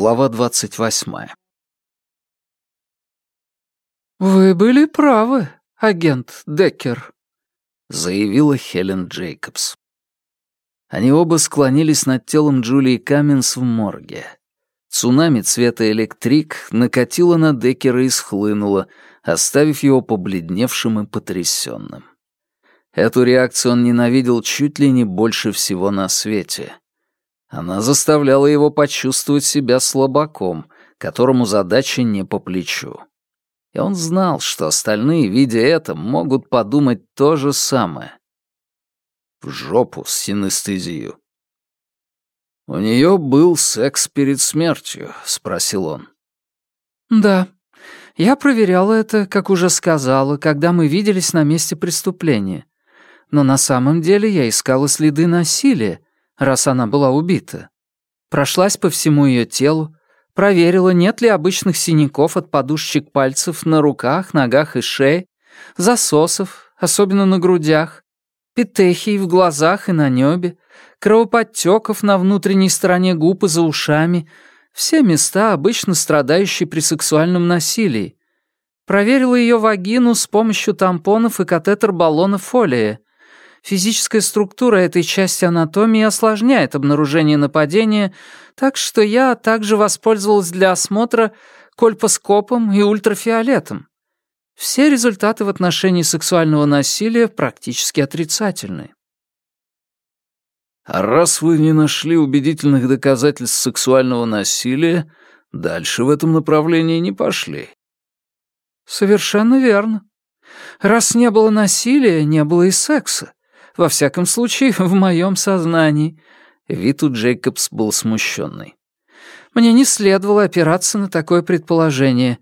Глава двадцать восьмая. «Вы были правы, агент Деккер», — заявила Хелен Джейкобс. Они оба склонились над телом Джулии Каменс в морге. Цунами цвета электрик накатило на Деккера и схлынуло, оставив его побледневшим и потрясенным. Эту реакцию он ненавидел чуть ли не больше всего на свете. Она заставляла его почувствовать себя слабаком, которому задача не по плечу. И он знал, что остальные, видя это, могут подумать то же самое. В жопу с синестезию. «У нее был секс перед смертью?» — спросил он. «Да. Я проверяла это, как уже сказала, когда мы виделись на месте преступления. Но на самом деле я искала следы насилия, раз она была убита. Прошлась по всему ее телу, проверила, нет ли обычных синяков от подушечек пальцев на руках, ногах и шее, засосов, особенно на грудях, петехий в глазах и на небе, кровоподтеков на внутренней стороне губ и за ушами, все места, обычно страдающие при сексуальном насилии. Проверила ее вагину с помощью тампонов и катетер-баллона фолия. Физическая структура этой части анатомии осложняет обнаружение нападения, так что я также воспользовалась для осмотра кольпоскопом и ультрафиолетом. Все результаты в отношении сексуального насилия практически отрицательны. А раз вы не нашли убедительных доказательств сексуального насилия, дальше в этом направлении не пошли. Совершенно верно. Раз не было насилия, не было и секса. Во всяком случае, в моем сознании». Вид у Джейкобс был смущенный. «Мне не следовало опираться на такое предположение.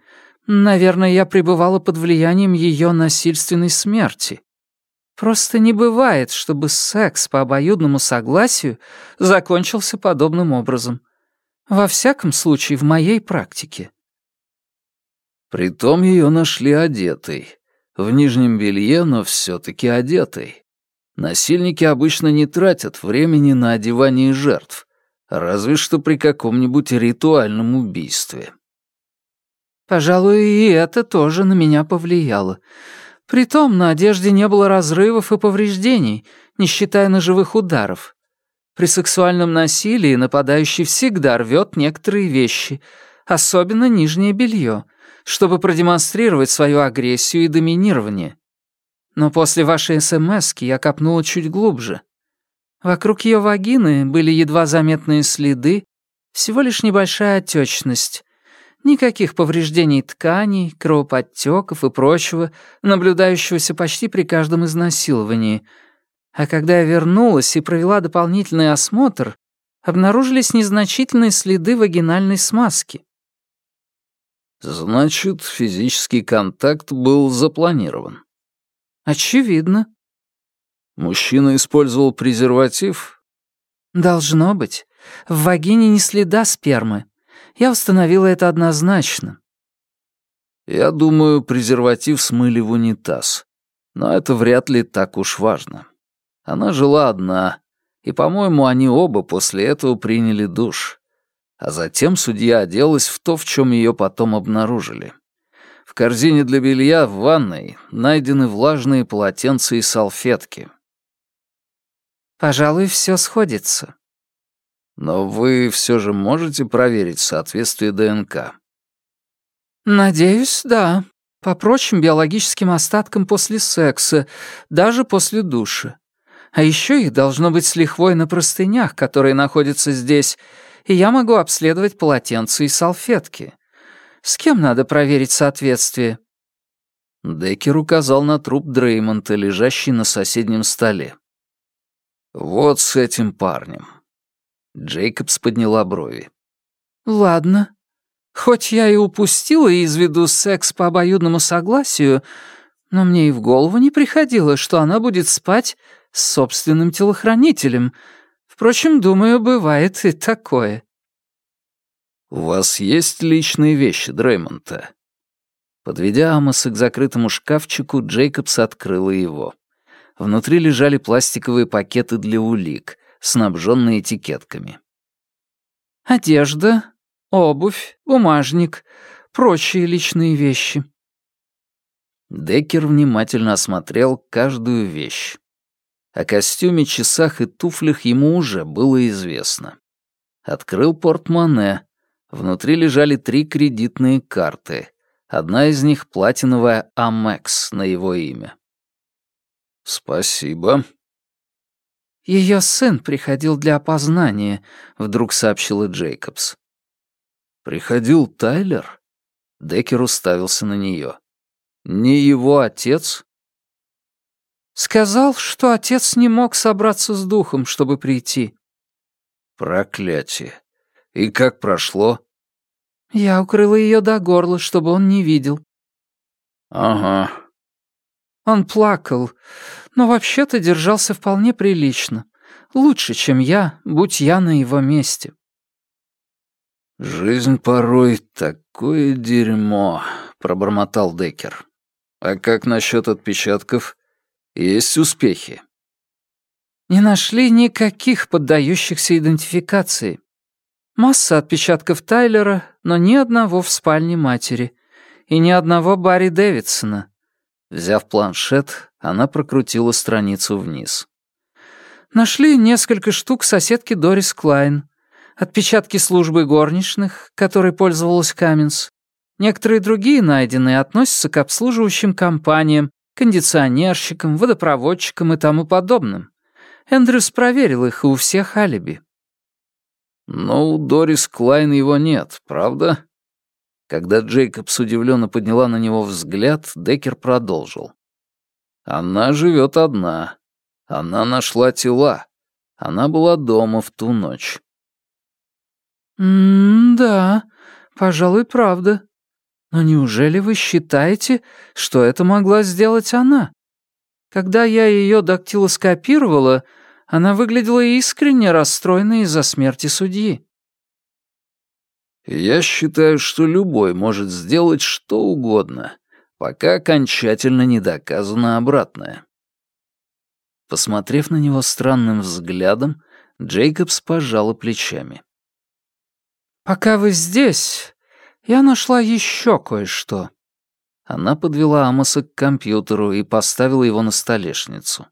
Наверное, я пребывала под влиянием ее насильственной смерти. Просто не бывает, чтобы секс по обоюдному согласию закончился подобным образом. Во всяком случае, в моей практике». Притом ее нашли одетой. В нижнем белье, но все-таки одетой. Насильники обычно не тратят времени на одевание жертв, разве что при каком-нибудь ритуальном убийстве. Пожалуй, и это тоже на меня повлияло. Притом на одежде не было разрывов и повреждений, не считая ножевых ударов. При сексуальном насилии нападающий всегда рвет некоторые вещи, особенно нижнее белье, чтобы продемонстрировать свою агрессию и доминирование. Но после вашей смс я копнула чуть глубже. Вокруг ее вагины были едва заметные следы, всего лишь небольшая отечность. Никаких повреждений тканей, кровоподтеков и прочего, наблюдающегося почти при каждом изнасиловании. А когда я вернулась и провела дополнительный осмотр, обнаружились незначительные следы вагинальной смазки. Значит, физический контакт был запланирован. «Очевидно». «Мужчина использовал презерватив?» «Должно быть. В вагине не следа спермы. Я установила это однозначно». «Я думаю, презерватив смыли в унитаз. Но это вряд ли так уж важно. Она жила одна, и, по-моему, они оба после этого приняли душ. А затем судья оделась в то, в чем ее потом обнаружили корзине для белья в ванной найдены влажные полотенца и салфетки. Пожалуй, все сходится. Но вы все же можете проверить соответствие ДНК? Надеюсь, да. По прочим биологическим остаткам после секса, даже после душа. А еще их должно быть с лихвой на простынях, которые находятся здесь, и я могу обследовать полотенца и салфетки. С кем надо проверить соответствие?» Деккер указал на труп Дреймонта, лежащий на соседнем столе. «Вот с этим парнем». Джейкобс подняла брови. «Ладно. Хоть я и упустила из виду секс по обоюдному согласию, но мне и в голову не приходило, что она будет спать с собственным телохранителем. Впрочем, думаю, бывает и такое». «У вас есть личные вещи Дреймонта?» Подведя Амоса к закрытому шкафчику, Джейкобс открыла его. Внутри лежали пластиковые пакеты для улик, снабженные этикетками. «Одежда, обувь, бумажник, прочие личные вещи». Деккер внимательно осмотрел каждую вещь. О костюме, часах и туфлях ему уже было известно. Открыл портмоне. Внутри лежали три кредитные карты. Одна из них — платиновая Амекс на его имя. «Спасибо». Ее сын приходил для опознания», — вдруг сообщила Джейкобс. «Приходил Тайлер?» Деккер уставился на нее. Не его отец? Сказал, что отец не мог собраться с духом, чтобы прийти. Проклятие. И как прошло? Я укрыла ее до горла, чтобы он не видел. Ага. Он плакал, но вообще-то держался вполне прилично. Лучше, чем я, будь я на его месте. «Жизнь порой такое дерьмо», — пробормотал Деккер. А как насчет отпечатков? Есть успехи? Не нашли никаких поддающихся идентификации. Масса отпечатков Тайлера, но ни одного в спальне матери. И ни одного Барри Дэвидсона. Взяв планшет, она прокрутила страницу вниз. Нашли несколько штук соседки Дорис Клайн. Отпечатки службы горничных, которой пользовалась Каменс. Некоторые другие найденные относятся к обслуживающим компаниям, кондиционерщикам, водопроводчикам и тому подобным. Эндрюс проверил их, и у всех алиби. Но у Дорис Клайн его нет, правда? Когда Джейкобс удивленно подняла на него взгляд, Деккер продолжил. Она живет одна. Она нашла тела. Она была дома в ту ночь. «М-да, пожалуй, правда», но неужели вы считаете, что это могла сделать она? Когда я ее дактилоскопировала, она выглядела искренне расстроенной из-за смерти судьи. Я считаю, что любой может сделать что угодно, пока окончательно не доказано обратное. Посмотрев на него странным взглядом, Джейкобс пожала плечами. «Пока вы здесь, я нашла еще кое-что». Она подвела Амоса к компьютеру и поставила его на столешницу.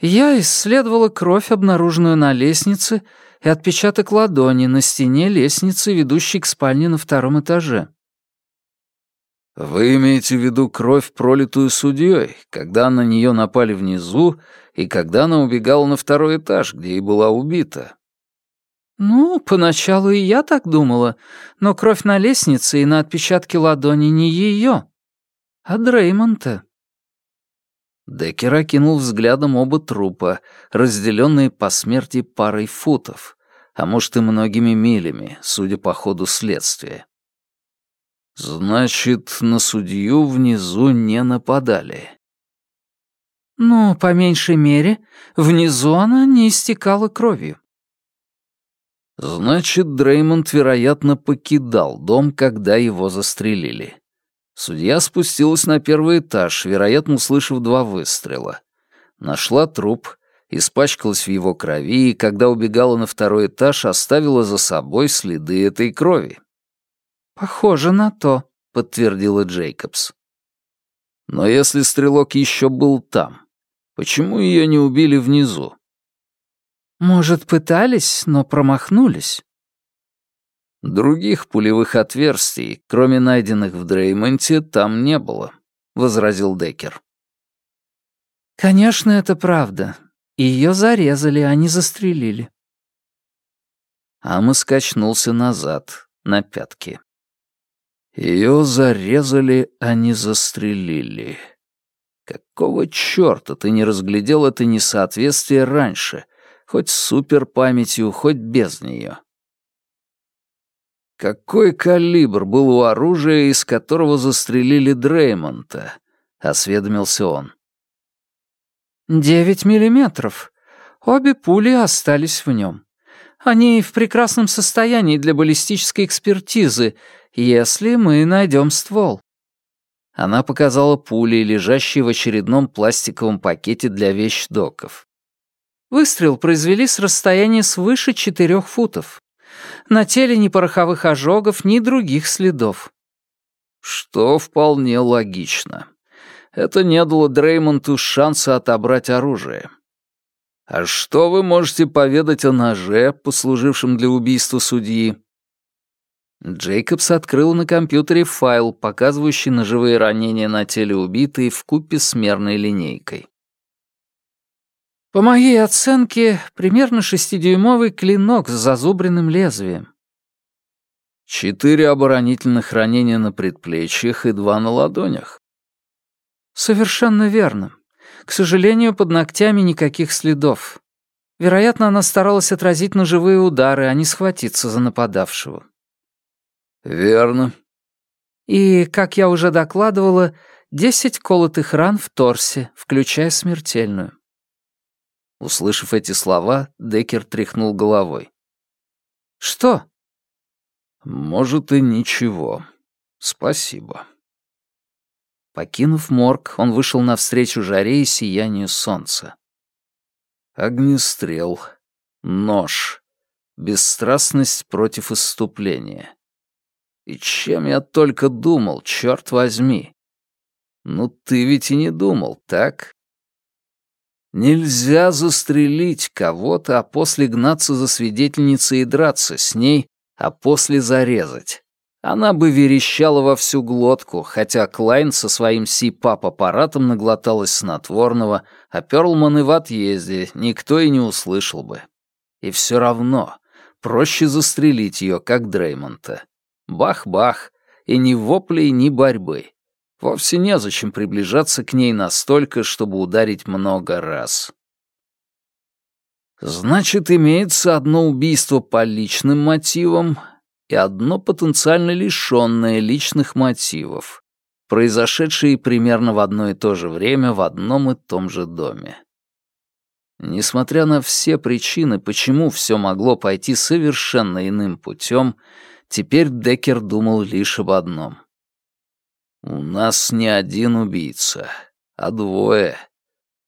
«Я исследовала кровь, обнаруженную на лестнице, и отпечаток ладони на стене лестницы, ведущей к спальне на втором этаже». «Вы имеете в виду кровь, пролитую судьей, когда на нее напали внизу и когда она убегала на второй этаж, где и была убита?» «Ну, поначалу и я так думала, но кровь на лестнице и на отпечатке ладони не ее, а Дреймонта». Деккер окинул взглядом оба трупа, разделенные по смерти парой футов, а может и многими милями, судя по ходу следствия. Значит, на судью внизу не нападали. Ну, по меньшей мере, внизу она не истекала кровью. Значит, Дреймонд, вероятно, покидал дом, когда его застрелили. Судья спустилась на первый этаж, вероятно, услышав два выстрела. Нашла труп, испачкалась в его крови и, когда убегала на второй этаж, оставила за собой следы этой крови. «Похоже на то», — подтвердила Джейкобс. Но если стрелок еще был там, почему ее не убили внизу? Может, пытались, но промахнулись? Других пулевых отверстий, кроме найденных в Дреймонте, там не было, возразил Деккер. Конечно, это правда. Ее зарезали, а не застрелили. Ама скачнулся назад, на пятки. Ее зарезали, а не застрелили. Какого чёрта ты не разглядел это несоответствие раньше, хоть с суперпамятью, хоть без нее. Какой калибр был у оружия, из которого застрелили Дреймонта? осведомился он. «Девять миллиметров. Обе пули остались в нем. Они в прекрасном состоянии для баллистической экспертизы, если мы найдем ствол». Она показала пули, лежащие в очередном пластиковом пакете для вещдоков. Выстрел произвели с расстояния свыше четырех футов. На теле ни пороховых ожогов, ни других следов. Что вполне логично. Это не дало Дреймонту шанса отобрать оружие. А что вы можете поведать о ноже, послужившем для убийства судьи? Джейкобс открыл на компьютере файл, показывающий ножевые ранения на теле убитой в купе с мерной линейкой. По моей оценке, примерно шестидюймовый клинок с зазубренным лезвием. Четыре оборонительных ранения на предплечьях и два на ладонях. Совершенно верно. К сожалению, под ногтями никаких следов. Вероятно, она старалась отразить ножевые удары, а не схватиться за нападавшего. «Верно». «И, как я уже докладывала, десять колотых ран в торсе, включая смертельную». Услышав эти слова, Деккер тряхнул головой. «Что?» «Может, и ничего. Спасибо». Покинув морг, он вышел навстречу жаре и сиянию солнца. Огнестрел, нож, бесстрастность против исступления. И чем я только думал, черт возьми. Ну ты ведь и не думал, так? Нельзя застрелить кого-то, а после гнаться за свидетельницей и драться с ней, а после зарезать. Она бы верещала во всю глотку, хотя Клайн со своим си-пап-аппаратом наглоталась снотворного, а Перлман и в отъезде никто и не услышал бы. И все равно проще застрелить ее, как Дреймонта. Бах-бах, и ни воплей, ни борьбы. Вовсе незачем приближаться к ней настолько, чтобы ударить много раз. Значит, имеется одно убийство по личным мотивам и одно потенциально лишенное личных мотивов, произошедшее примерно в одно и то же время в одном и том же доме. Несмотря на все причины, почему все могло пойти совершенно иным путем, Теперь Деккер думал лишь об одном. «У нас не один убийца, а двое.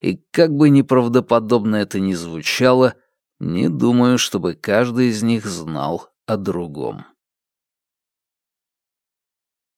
И как бы неправдоподобно это ни звучало, не думаю, чтобы каждый из них знал о другом».